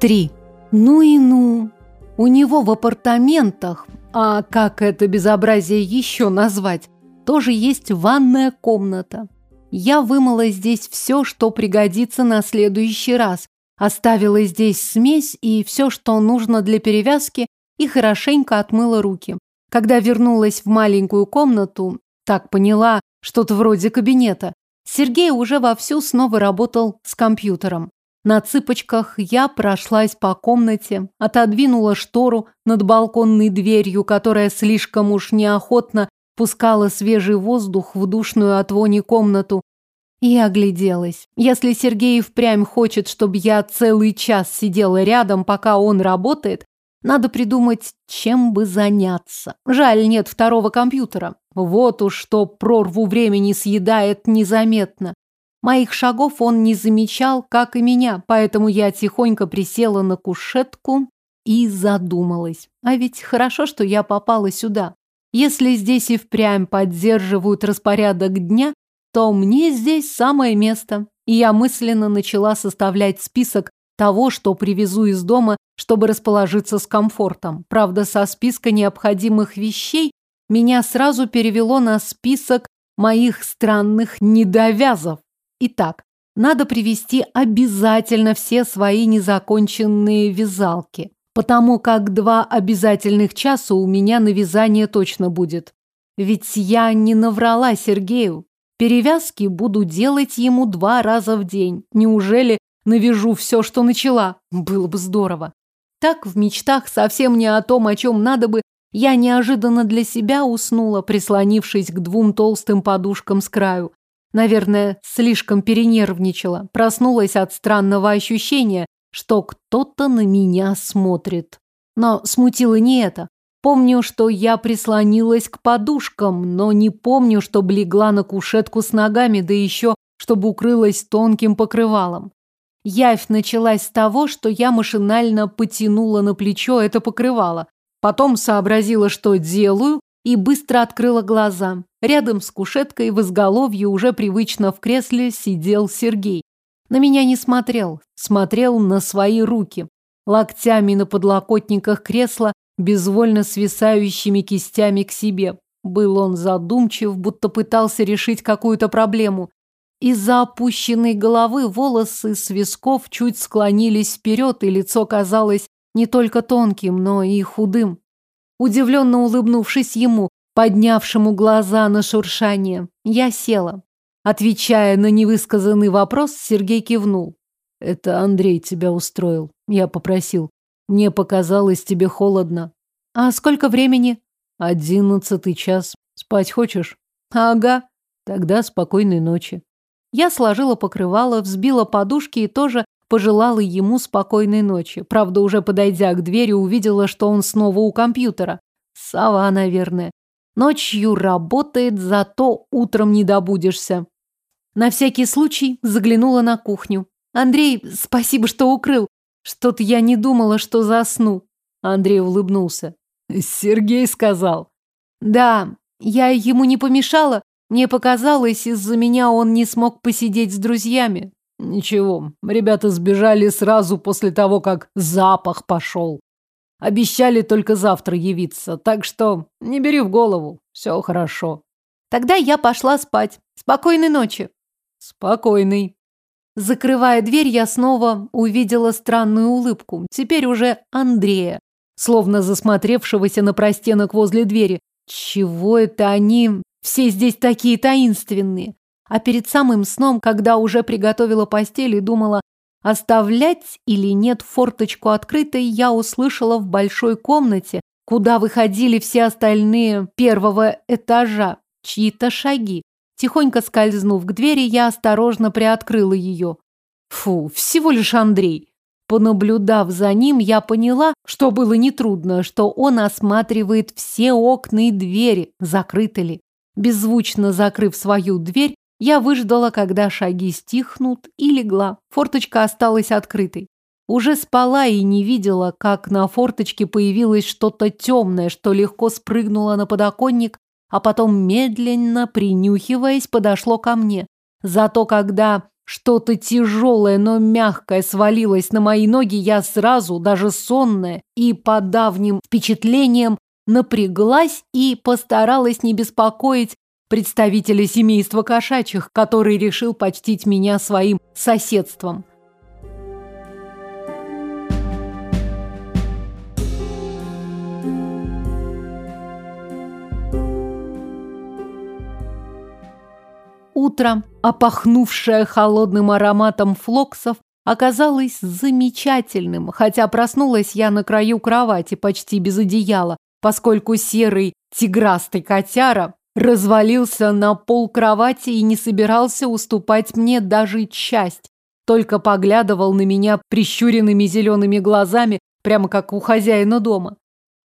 3. Ну и ну. У него в апартаментах, а как это безобразие еще назвать, тоже есть ванная комната. Я вымыла здесь все, что пригодится на следующий раз. Оставила здесь смесь и все, что нужно для перевязки, и хорошенько отмыла руки. Когда вернулась в маленькую комнату, так поняла, что-то вроде кабинета, Сергей уже вовсю снова работал с компьютером. На цыпочках я прошлась по комнате, отодвинула штору над балконной дверью, которая слишком уж неохотно пускала свежий воздух в душную от вони комнату, и огляделась. Если Сергей впрямь хочет, чтобы я целый час сидела рядом, пока он работает, надо придумать, чем бы заняться. Жаль, нет второго компьютера. Вот уж что прорву времени съедает незаметно. Моих шагов он не замечал, как и меня, поэтому я тихонько присела на кушетку и задумалась. А ведь хорошо, что я попала сюда. Если здесь и впрямь поддерживают распорядок дня, то мне здесь самое место. И я мысленно начала составлять список того, что привезу из дома, чтобы расположиться с комфортом. Правда, со списка необходимых вещей меня сразу перевело на список моих странных недовязов. Итак, надо привести обязательно все свои незаконченные вязалки, потому как два обязательных часа у меня на вязание точно будет. Ведь я не наврала Сергею. Перевязки буду делать ему два раза в день. Неужели навяжу все, что начала? Было бы здорово. Так в мечтах совсем не о том, о чем надо бы, я неожиданно для себя уснула, прислонившись к двум толстым подушкам с краю. Наверное, слишком перенервничала. Проснулась от странного ощущения, что кто-то на меня смотрит. Но смутило не это. Помню, что я прислонилась к подушкам, но не помню, что легла на кушетку с ногами, да еще, чтобы укрылась тонким покрывалом. Явь началась с того, что я машинально потянула на плечо это покрывало. Потом сообразила, что делаю, и быстро открыла глаза. Рядом с кушеткой в изголовье уже привычно в кресле сидел Сергей. На меня не смотрел, смотрел на свои руки. Локтями на подлокотниках кресла, безвольно свисающими кистями к себе. Был он задумчив, будто пытался решить какую-то проблему. Из-за опущенной головы волосы с висков чуть склонились вперед, и лицо казалось не только тонким, но и худым. Удивленно улыбнувшись ему, поднявшему глаза на шуршание, я села. Отвечая на невысказанный вопрос, Сергей кивнул. «Это Андрей тебя устроил. Я попросил. Мне показалось тебе холодно». «А сколько времени?» «Одиннадцатый час. Спать хочешь?» «Ага. Тогда спокойной ночи». Я сложила покрывало, взбила подушки и тоже пожелала ему спокойной ночи. Правда, уже подойдя к двери, увидела, что он снова у компьютера. Сова, наверное. Ночью работает, зато утром не добудешься. На всякий случай заглянула на кухню. «Андрей, спасибо, что укрыл. Что-то я не думала, что засну». Андрей улыбнулся. «Сергей сказал». «Да, я ему не помешала. Мне показалось, из-за меня он не смог посидеть с друзьями. Ничего, ребята сбежали сразу после того, как запах пошел. Обещали только завтра явиться, так что не бери в голову, все хорошо. Тогда я пошла спать. Спокойной ночи. Спокойной. Закрывая дверь, я снова увидела странную улыбку. Теперь уже Андрея, словно засмотревшегося на простенок возле двери. Чего это они все здесь такие таинственные? А перед самым сном, когда уже приготовила постель и думала, оставлять или нет форточку открытой, я услышала в большой комнате, куда выходили все остальные первого этажа, чьи-то шаги. Тихонько скользнув к двери, я осторожно приоткрыла ее. Фу, всего лишь Андрей. Понаблюдав за ним, я поняла, что было нетрудно, что он осматривает все окна и двери, закрыты ли. Беззвучно закрыв свою дверь, я выждала, когда шаги стихнут, и легла. Форточка осталась открытой. Уже спала и не видела, как на форточке появилось что-то темное, что легко спрыгнуло на подоконник, а потом, медленно принюхиваясь, подошло ко мне. Зато когда что-то тяжелое, но мягкое свалилось на мои ноги, я сразу, даже сонная и по давним впечатлениям, напряглась и постаралась не беспокоить представителя семейства кошачьих, который решил почтить меня своим соседством. Утро, опахнувшее холодным ароматом флоксов, оказалось замечательным, хотя проснулась я на краю кровати почти без одеяла, поскольку серый тиграстый котяра развалился на пол кровати и не собирался уступать мне даже часть, только поглядывал на меня прищуренными зелеными глазами, прямо как у хозяина дома.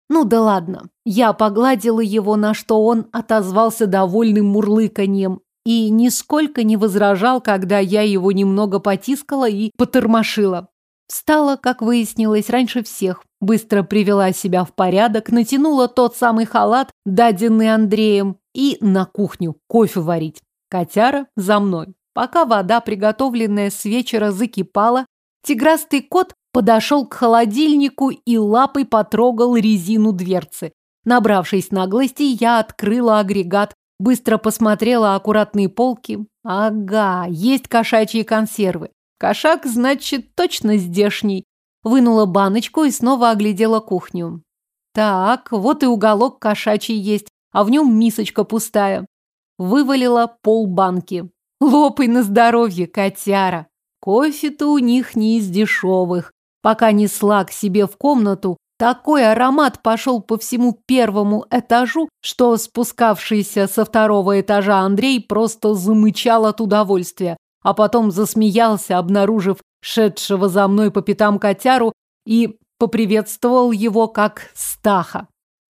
Ну да ладно, я погладила его, на что он отозвался довольным мурлыканьем и нисколько не возражал, когда я его немного потискала и потормошила. Встала, как выяснилось, раньше всех, быстро привела себя в порядок, натянула тот самый халат, даденный Андреем, и на кухню кофе варить. Котяра за мной. Пока вода, приготовленная с вечера, закипала, тиграстый кот подошел к холодильнику и лапой потрогал резину дверцы. Набравшись наглости, я открыла агрегат, Быстро посмотрела аккуратные полки. Ага, есть кошачьи консервы. Кошак, значит, точно здешний. Вынула баночку и снова оглядела кухню. Так, вот и уголок кошачий есть, а в нем мисочка пустая. Вывалила полбанки. Лопай на здоровье, котяра. Кофе-то у них не из дешевых. Пока несла к себе в комнату, такой аромат пошел по всему первому этажу, что спускавшийся со второго этажа Андрей просто замычал от удовольствия, а потом засмеялся, обнаружив шедшего за мной по пятам котяру и поприветствовал его как Стаха.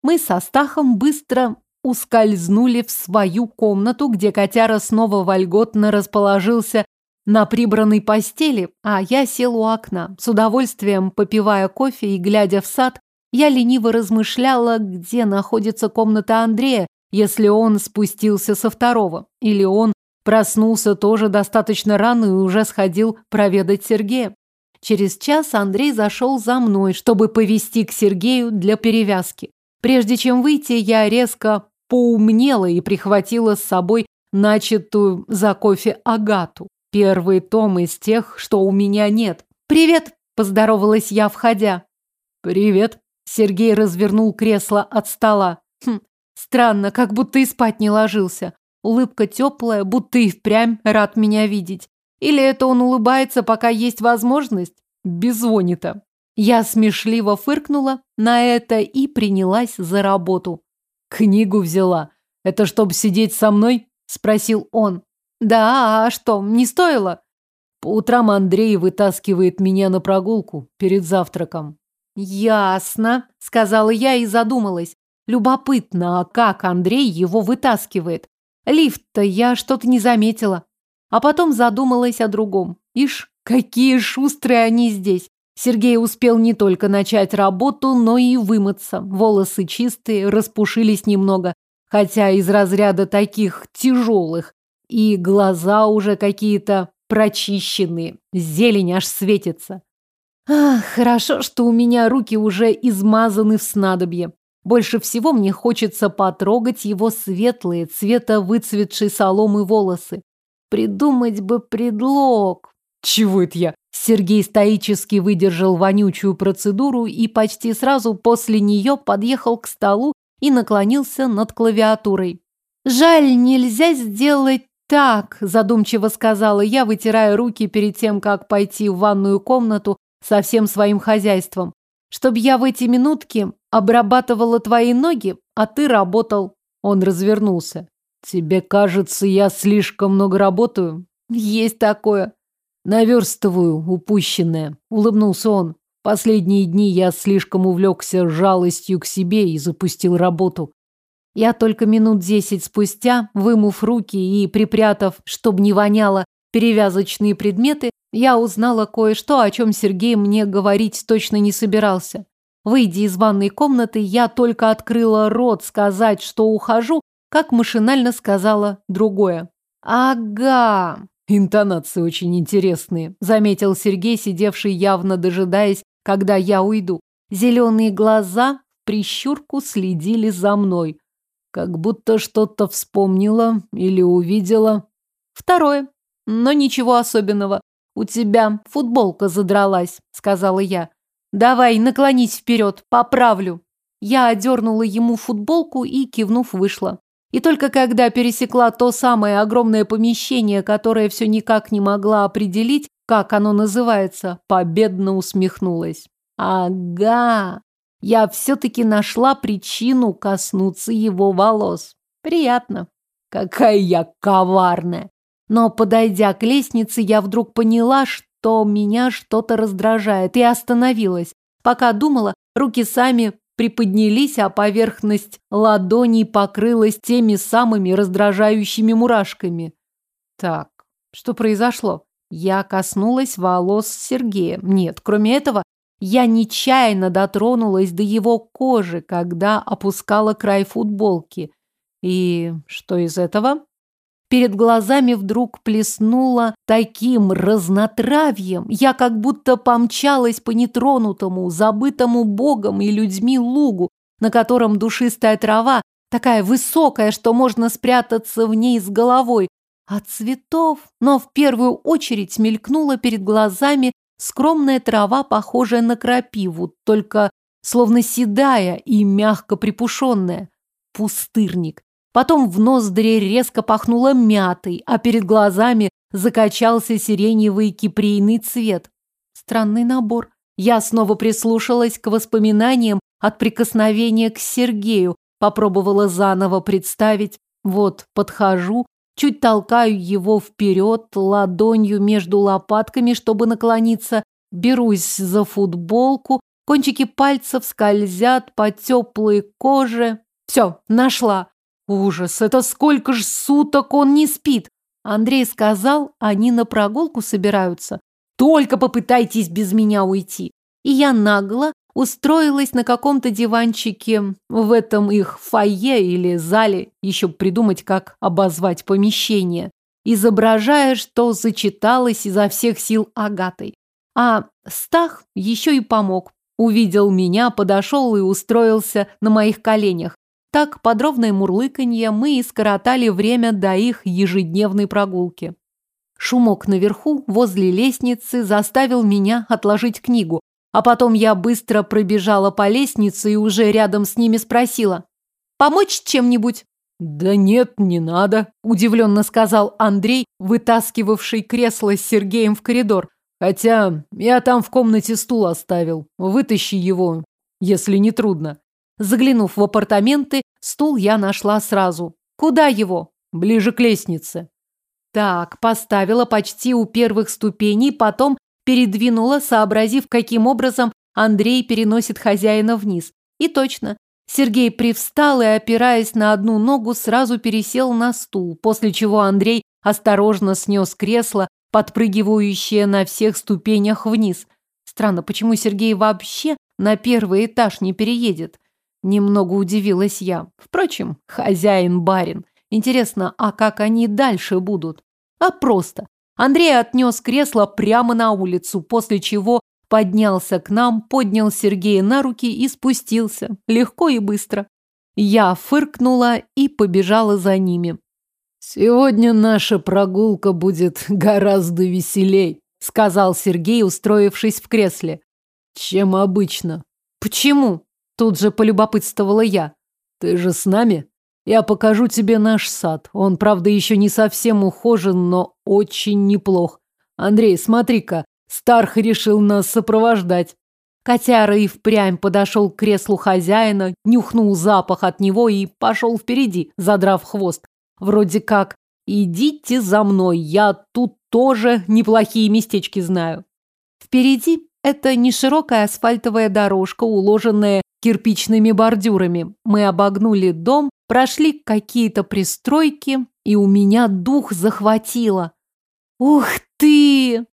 Мы со Стахом быстро ускользнули в свою комнату, где котяра снова вольготно расположился на прибранной постели, а я сел у окна. С удовольствием попивая кофе и глядя в сад, я лениво размышляла, где находится комната Андрея, если он спустился со второго, или он проснулся тоже достаточно рано и уже сходил проведать Сергея. Через час Андрей зашел за мной, чтобы повести к Сергею для перевязки. Прежде чем выйти, я резко поумнела и прихватила с собой начатую за кофе Агату. Первый том из тех, что у меня нет. «Привет!» – поздоровалась я, входя. «Привет!» – Сергей развернул кресло от стола. Хм, странно, как будто и спать не ложился. Улыбка теплая, будто и впрямь рад меня видеть. Или это он улыбается, пока есть возможность? Беззвонито. Я смешливо фыркнула на это и принялась за работу. Книгу взяла. Это чтобы сидеть со мной? Спросил он. Да, а что, не стоило? По утрам Андрей вытаскивает меня на прогулку перед завтраком. Ясно, сказала я и задумалась. Любопытно, а как Андрей его вытаскивает? Лифт-то я что-то не заметила. А потом задумалась о другом. Ишь, какие шустрые они здесь. Сергей успел не только начать работу, но и вымыться. Волосы чистые, распушились немного, хотя из разряда таких тяжелых, и глаза уже какие-то прочищенные, зелень аж светится. Ах, хорошо, что у меня руки уже измазаны в снадобье. Больше всего мне хочется потрогать его светлые, цвета выцветшей соломы волосы. Придумать бы предлог. Чего это я? Сергей стоически выдержал вонючую процедуру и почти сразу после нее подъехал к столу и наклонился над клавиатурой. Жаль, нельзя сделать «Так», – задумчиво сказала я, вытирая руки перед тем, как пойти в ванную комнату со всем своим хозяйством. «Чтоб я в эти минутки обрабатывала твои ноги, а ты работал». Он развернулся. «Тебе кажется, я слишком много работаю?» «Есть такое». «Наверстываю упущенное», – улыбнулся он. «Последние дни я слишком увлекся жалостью к себе и запустил работу. Я только минут десять спустя, вымыв руки и припрятав, чтобы не воняло, перевязочные предметы, я узнала кое-что, о чем Сергей мне говорить точно не собирался. Выйдя из ванной комнаты, я только открыла рот сказать, что ухожу, как машинально сказала другое. «Ага!» Интонации очень интересные, заметил Сергей, сидевший явно дожидаясь, когда я уйду. Зеленые глаза прищурку следили за мной. Как будто что-то вспомнила или увидела. Второе. Но ничего особенного. У тебя футболка задралась, сказала я. Давай, наклонись вперед, поправлю. Я одернула ему футболку и, кивнув, вышла. И только когда пересекла то самое огромное помещение, которое все никак не могла определить, как оно называется, победно усмехнулась. Ага, я все-таки нашла причину коснуться его волос. Приятно. Какая я коварная. Но, подойдя к лестнице, я вдруг поняла, что меня что-то раздражает, и остановилась. Пока думала, руки сами приподнялись, а поверхность ладоней покрылась теми самыми раздражающими мурашками. Так, что произошло? Я коснулась волос Сергея. Нет, кроме этого, я нечаянно дотронулась до его кожи, когда опускала край футболки. И что из этого? Перед глазами вдруг плеснуло таким разнотравьем. Я как будто помчалась по нетронутому, забытому богом и людьми лугу, на котором душистая трава, такая высокая, что можно спрятаться в ней с головой, а цветов. Но в первую очередь мелькнула перед глазами скромная трава, похожая на крапиву, только словно седая и мягко припушенная. Пустырник. Потом в ноздри резко пахнуло мятой, а перед глазами закачался сиреневый киприйный цвет. Странный набор. Я снова прислушалась к воспоминаниям от прикосновения к Сергею, попробовала заново представить. Вот, подхожу, чуть толкаю его вперед, ладонью между лопатками, чтобы наклониться, берусь за футболку, кончики пальцев скользят по теплой коже. Все, нашла. Ужас, это сколько ж суток он не спит? Андрей сказал, они на прогулку собираются. Только попытайтесь без меня уйти. И я нагло устроилась на каком-то диванчике в этом их фойе или зале, еще придумать, как обозвать помещение, изображая, что зачиталась изо всех сил Агатой. А Стах еще и помог. Увидел меня, подошел и устроился на моих коленях. Так, под ровное мурлыканье мы и скоротали время до их ежедневной прогулки. Шумок наверху, возле лестницы, заставил меня отложить книгу, а потом я быстро пробежала по лестнице и уже рядом с ними спросила. «Помочь чем-нибудь?» «Да нет, не надо», – удивленно сказал Андрей, вытаскивавший кресло с Сергеем в коридор. «Хотя я там в комнате стул оставил. Вытащи его, если не трудно». Заглянув в апартаменты, стул я нашла сразу. Куда его? Ближе к лестнице. Так, поставила почти у первых ступеней, потом передвинула, сообразив, каким образом Андрей переносит хозяина вниз. И точно. Сергей привстал и, опираясь на одну ногу, сразу пересел на стул, после чего Андрей осторожно снес кресло, подпрыгивающее на всех ступенях вниз. Странно, почему Сергей вообще на первый этаж не переедет? Немного удивилась я. Впрочем, хозяин-барин. Интересно, а как они дальше будут? А просто. Андрей отнес кресло прямо на улицу, после чего поднялся к нам, поднял Сергея на руки и спустился. Легко и быстро. Я фыркнула и побежала за ними. «Сегодня наша прогулка будет гораздо веселей», сказал Сергей, устроившись в кресле. «Чем обычно». «Почему?» Тут же полюбопытствовала я. Ты же с нами? Я покажу тебе наш сад. Он, правда, еще не совсем ухожен, но очень неплох. Андрей, смотри-ка, Старх решил нас сопровождать. Котяра и впрямь подошел к креслу хозяина, нюхнул запах от него и пошел впереди, задрав хвост. Вроде как «Идите за мной, я тут тоже неплохие местечки знаю». Впереди это не широкая асфальтовая дорожка, уложенная кирпичными бордюрами. Мы обогнули дом, прошли какие-то пристройки, и у меня дух захватило. Ух ты!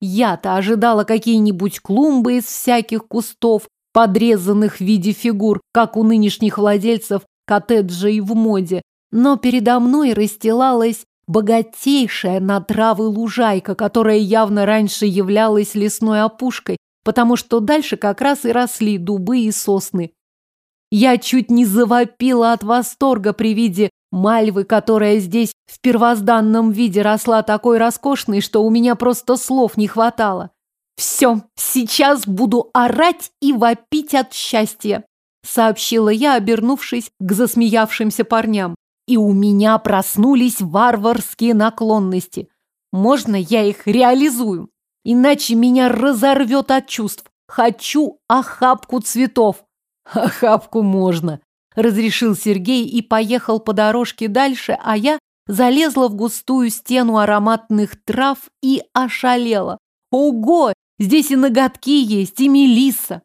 Я-то ожидала какие-нибудь клумбы из всяких кустов, подрезанных в виде фигур, как у нынешних владельцев коттеджей в моде. Но передо мной расстилалась богатейшая на травы лужайка, которая явно раньше являлась лесной опушкой, потому что дальше как раз и росли дубы и сосны. Я чуть не завопила от восторга при виде мальвы, которая здесь в первозданном виде росла такой роскошной, что у меня просто слов не хватало. «Все, сейчас буду орать и вопить от счастья», сообщила я, обернувшись к засмеявшимся парням. И у меня проснулись варварские наклонности. Можно я их реализую? Иначе меня разорвет от чувств. Хочу охапку цветов. Охапку можно, разрешил Сергей и поехал по дорожке дальше, а я залезла в густую стену ароматных трав и ошалела. Ого, здесь и ноготки есть, и мелисса.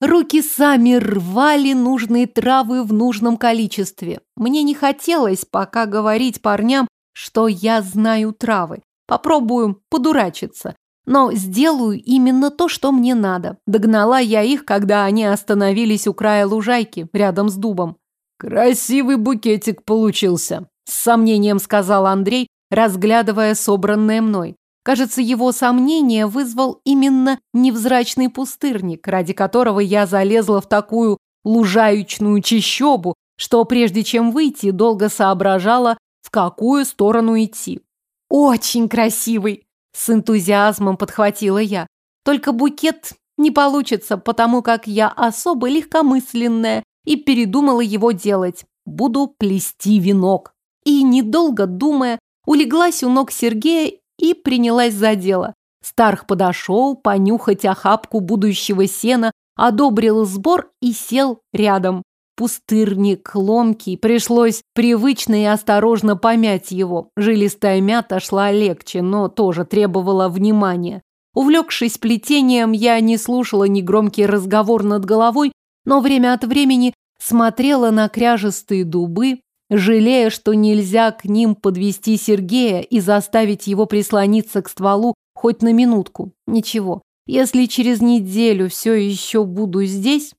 Руки сами рвали нужные травы в нужном количестве. Мне не хотелось пока говорить парням, что я знаю травы. Попробую подурачиться. Но сделаю именно то, что мне надо. Догнала я их, когда они остановились у края лужайки, рядом с дубом. «Красивый букетик получился», – с сомнением сказал Андрей, разглядывая собранное мной. Кажется, его сомнение вызвал именно невзрачный пустырник, ради которого я залезла в такую лужаючную чащобу, что прежде чем выйти, долго соображала, в какую сторону идти. «Очень красивый!» – с энтузиазмом подхватила я. «Только букет не получится, потому как я особо легкомысленная и передумала его делать. Буду плести венок». И, недолго думая, улеглась у ног Сергея и принялась за дело. Старх подошел понюхать охапку будущего сена, одобрил сбор и сел рядом. Пустырник ломкий, пришлось привычно и осторожно помять его. Жилистая мята шла легче, но тоже требовала внимания. Увлекшись плетением, я не слушала негромкий разговор над головой, но время от времени смотрела на кряжестые дубы, жалея, что нельзя к ним подвести Сергея и заставить его прислониться к стволу хоть на минутку. Ничего, если через неделю все еще буду здесь...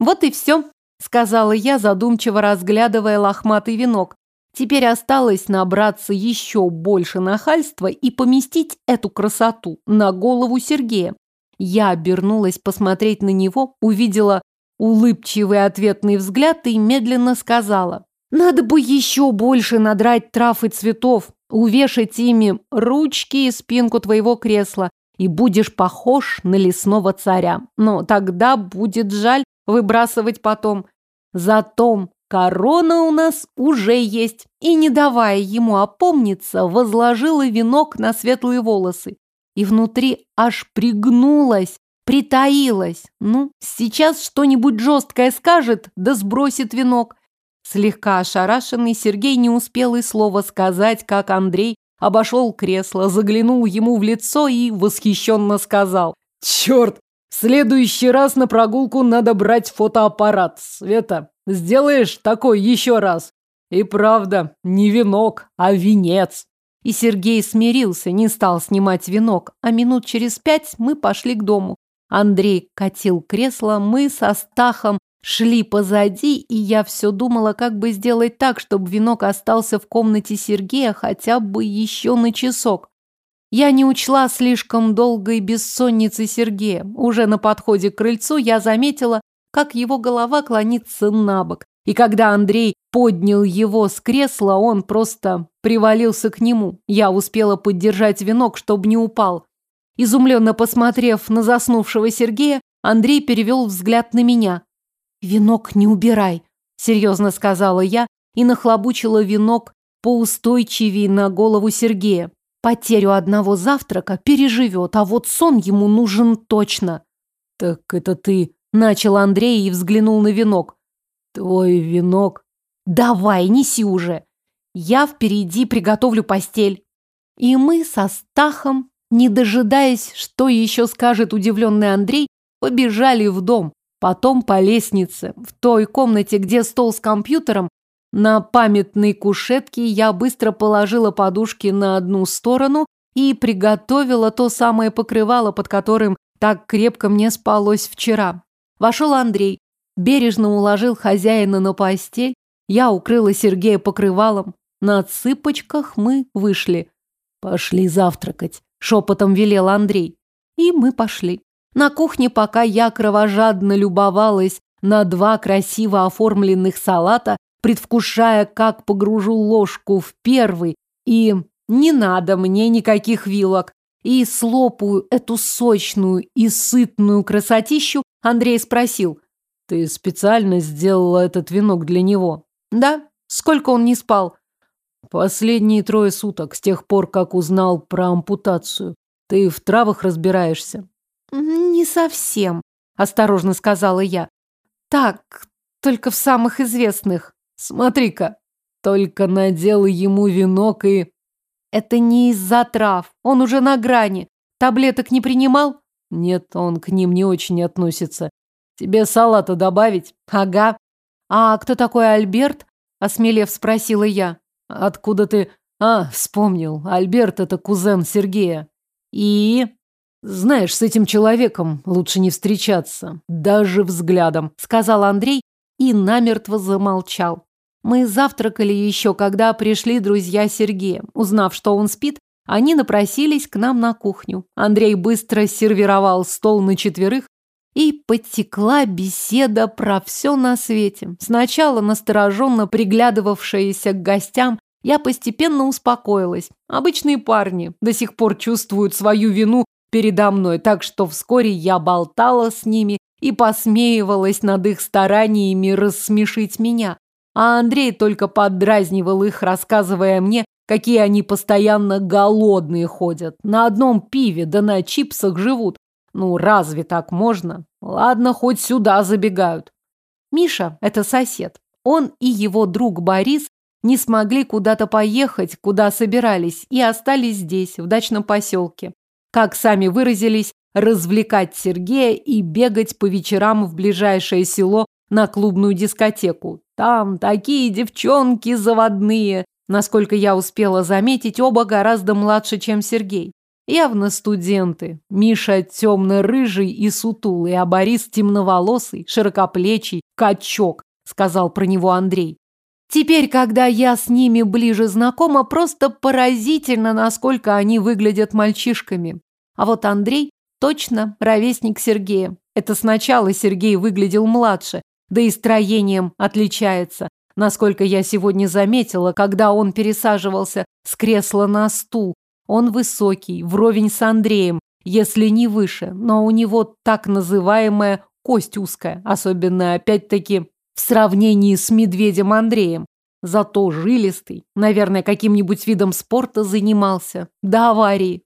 Вот и все, сказала я, задумчиво разглядывая лохматый венок. Теперь осталось набраться еще больше нахальства и поместить эту красоту на голову Сергея. Я обернулась посмотреть на него, увидела улыбчивый ответный взгляд и медленно сказала. Надо бы еще больше надрать трав и цветов, увешать ими ручки и спинку твоего кресла, и будешь похож на лесного царя. Но тогда будет жаль выбрасывать потом. Зато корона у нас уже есть. И, не давая ему опомниться, возложила венок на светлые волосы. И внутри аж пригнулась, притаилась. Ну, сейчас что-нибудь жесткое скажет, да сбросит венок. Слегка ошарашенный, Сергей не успел и слова сказать, как Андрей обошел кресло, заглянул ему в лицо и восхищенно сказал. «Черт! Следующий раз на прогулку надо брать фотоаппарат. Света, сделаешь такой еще раз? И правда, не венок, а венец». И Сергей смирился, не стал снимать венок, а минут через пять мы пошли к дому. Андрей катил кресло, мы со Стахом шли позади, и я все думала, как бы сделать так, чтобы венок остался в комнате Сергея хотя бы еще на часок. Я не учла слишком долгой бессонницы Сергея. Уже на подходе к крыльцу я заметила, как его голова клонится на бок. И когда Андрей поднял его с кресла, он просто привалился к нему. Я успела поддержать венок, чтобы не упал. Изумленно посмотрев на заснувшего Сергея, Андрей перевел взгляд на меня. «Венок не убирай», — серьезно сказала я и нахлобучила венок поустойчивее на голову Сергея. Потерю одного завтрака переживет, а вот сон ему нужен точно. «Так это ты», — начал Андрей и взглянул на венок. «Твой венок». «Давай, неси уже. Я впереди приготовлю постель». И мы со Стахом, не дожидаясь, что еще скажет удивленный Андрей, побежали в дом. Потом по лестнице, в той комнате, где стол с компьютером, на памятной кушетке я быстро положила подушки на одну сторону и приготовила то самое покрывало, под которым так крепко мне спалось вчера. Вошел Андрей, бережно уложил хозяина на постель, я укрыла Сергея покрывалом. На цыпочках мы вышли. «Пошли завтракать», — шепотом велел Андрей. И мы пошли. На кухне, пока я кровожадно любовалась на два красиво оформленных салата, предвкушая, как погружу ложку в первый, и не надо мне никаких вилок, и слопаю эту сочную и сытную красотищу, Андрей спросил, «Ты специально сделала этот венок для него?» «Да. Сколько он не спал?» «Последние трое суток, с тех пор, как узнал про ампутацию. Ты в травах разбираешься?» «Не совсем», — осторожно сказала я. «Так, только в самых известных. Смотри-ка, только надел ему венок и...» «Это не из-за трав. Он уже на грани. Таблеток не принимал?» «Нет, он к ним не очень относится. Тебе салата добавить?» «Ага. А кто такой Альберт?» Осмелев спросила я. «Откуда ты...» «А, вспомнил. Альберт — это кузен Сергея». «И...» «Знаешь, с этим человеком лучше не встречаться, даже взглядом», — сказал Андрей и намертво замолчал. Мы завтракали еще, когда пришли друзья Сергея. Узнав, что он спит, они напросились к нам на кухню. Андрей быстро сервировал стол на четверых, и подтекла беседа про все на свете. Сначала настороженно приглядывавшаяся к гостям, я постепенно успокоилась. Обычные парни до сих пор чувствуют свою вину передо мной, так что вскоре я болтала с ними и посмеивалась над их стараниями рассмешить меня. А Андрей только поддразнивал их, рассказывая мне, какие они постоянно голодные ходят. На одном пиве да на чипсах живут. Ну, разве так можно? Ладно, хоть сюда забегают. Миша – это сосед. Он и его друг Борис не смогли куда-то поехать, куда собирались, и остались здесь, в дачном поселке как сами выразились, развлекать Сергея и бегать по вечерам в ближайшее село на клубную дискотеку. Там такие девчонки заводные. Насколько я успела заметить, оба гораздо младше, чем Сергей. Явно студенты. Миша темно-рыжий и сутулый, а Борис темноволосый, широкоплечий, качок, сказал про него Андрей. Теперь, когда я с ними ближе знакома, просто поразительно, насколько они выглядят мальчишками. А вот Андрей точно ровесник Сергея. Это сначала Сергей выглядел младше, да и строением отличается. Насколько я сегодня заметила, когда он пересаживался с кресла на стул. Он высокий, вровень с Андреем, если не выше, но у него так называемая кость узкая, особенно опять-таки в сравнении с медведем Андреем. Зато жилистый, наверное, каким-нибудь видом спорта занимался. До аварии.